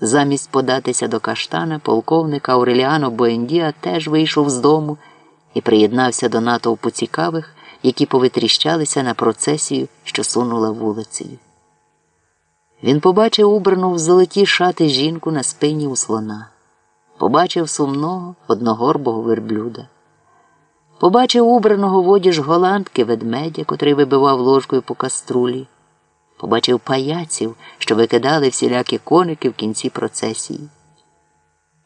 Замість податися до каштана, полковник Ауреліано Боендіа теж вийшов з дому і приєднався до натовпу цікавих, які повитріщалися на процесію, що сунула вулицею. Він побачив убрану в золоті шати жінку на спині у слона, побачив сумного одногорбого верблюда, побачив убраного в одіж голландки ведмедя, котрий вибивав ложкою по каструлі побачив паяців, що викидали всілякі коники в кінці процесії.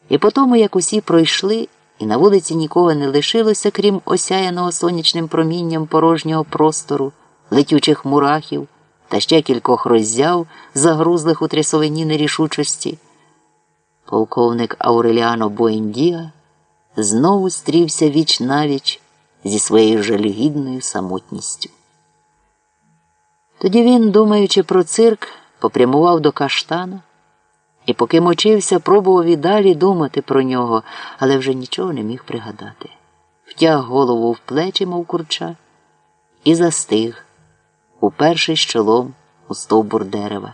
І по тому, як усі пройшли, і на вулиці нікого не лишилося, крім осяяного сонячним промінням порожнього простору, летючих мурахів та ще кількох роззяв, загрузлих у трясовині нерішучості, полковник Ауреліано Буендіа знову стрівся віч навіч зі своєю жалюгідною самотністю. Тоді він, думаючи про цирк, попрямував до каштана і, поки мочився, пробував і далі думати про нього, але вже нічого не міг пригадати. Втяг голову в плечі, мов курча, і застиг, упершись чолом у стовбур дерева.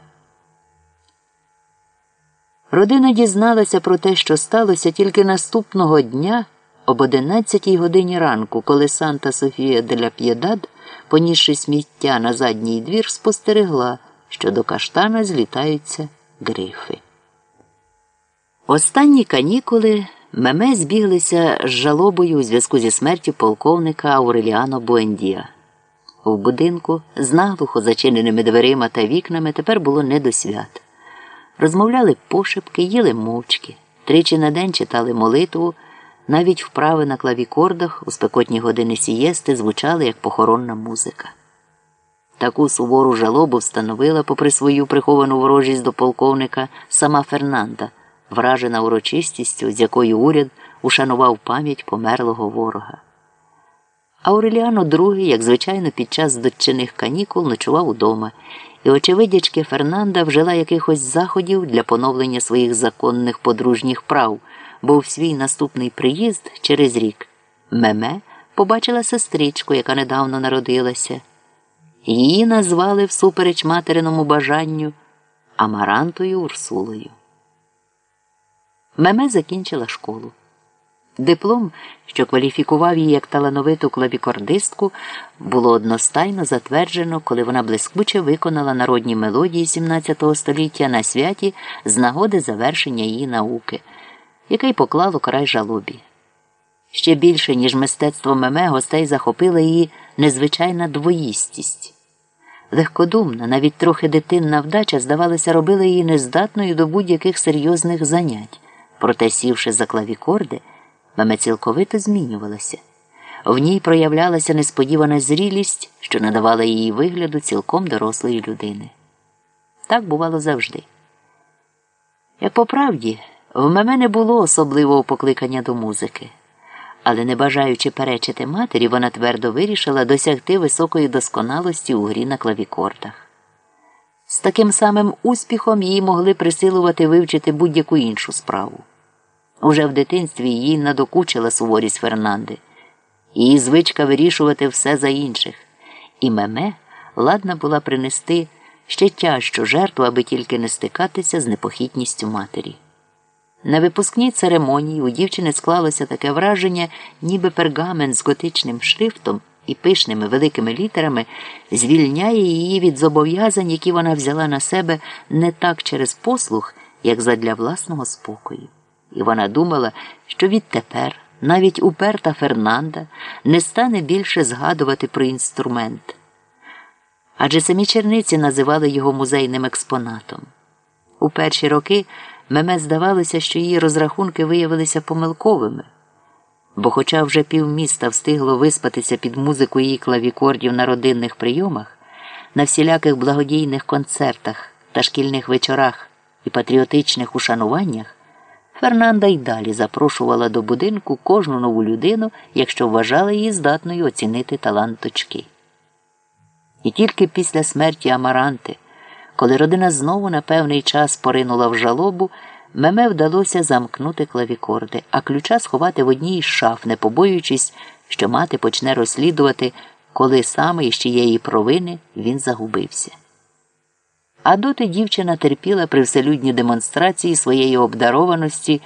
Родина дізналася про те, що сталося тільки наступного дня об 11 годині ранку, коли Санта Софія деля П'єдад понісши сміття на задній двір, спостерегла, що до каштана злітаються грифи. Останні канікули меме збіглися з жалобою у зв'язку зі смертю полковника Ауреліано Буендія. В будинку з наглухо зачиненими дверима та вікнами тепер було не до свят. Розмовляли пошепки, їли мовчки, тричі на день читали молитву. Навіть вправи на клавікордах у спекотні години сієсти звучали як похоронна музика. Таку сувору жалобу встановила, попри свою приховану ворожість до полковника, сама Фернанда, вражена урочистістю, з якою уряд ушанував пам'ять померлого ворога. Ауреліано II, як звичайно, під час дочинних канікул ночував удома, і, очевидячки, Фернанда вжила якихось заходів для поновлення своїх законних подружніх прав бо в свій наступний приїзд через рік Меме побачила сестричку, яка недавно народилася. Її назвали всупереч материному бажанню Амарантою Урсулою. Меме закінчила школу. Диплом, що кваліфікував її як талановиту клавікордистку, було одностайно затверджено, коли вона блискуче виконала народні мелодії XVII століття на святі з нагоди завершення її науки яке й поклало край жалобі. Ще більше, ніж мистецтво меме, гостей захопила її незвичайна двоїстість. Легкодумна, навіть трохи дитинна вдача, здавалося, робила її нездатною до будь-яких серйозних занять, проте, сівши за клавікорди, меме цілковито змінювалася. В ній проявлялася несподівана зрілість, що надавала її вигляду цілком дорослої людини. Так бувало завжди. Як по правді, в мене не було особливого покликання до музики, але, не бажаючи перечити матері, вона твердо вирішила досягти високої досконалості у грі на клавікордах. З таким самим успіхом її могли присилувати вивчити будь-яку іншу справу. Уже в дитинстві їй надокучила суворість Фернанди, її звичка вирішувати все за інших, і меме ладна була принести ще тяжчу жертву, аби тільки не стикатися з непохитністю матері. На випускній церемонії у дівчини склалося таке враження, ніби пергамент з готичним шрифтом і пишними великими літерами звільняє її від зобов'язань, які вона взяла на себе не так через послух, як задля власного спокою. І вона думала, що відтепер навіть уперта Фернанда не стане більше згадувати про інструмент. Адже самі черниці називали його музейним експонатом. У перші роки. Меме здавалося, що її розрахунки виявилися помилковими, бо, хоча вже півміста встигло виспатися під музику її клавікордів на родинних прийомах, на всіляких благодійних концертах та шкільних вечорах і патріотичних ушануваннях, Фернанда й далі запрошувала до будинку кожну нову людину, якщо вважала її здатною оцінити талант точки. І тільки після смерті Амаранти. Коли родина знову на певний час поринула в жалобу, меме вдалося замкнути клавікорди, а ключа сховати в одній із шаф, не побоюючись, що мати почне розслідувати, коли саме із чиєї провини він загубився. А доти дівчина терпіла при вселюдній демонстрації своєї обдарованості.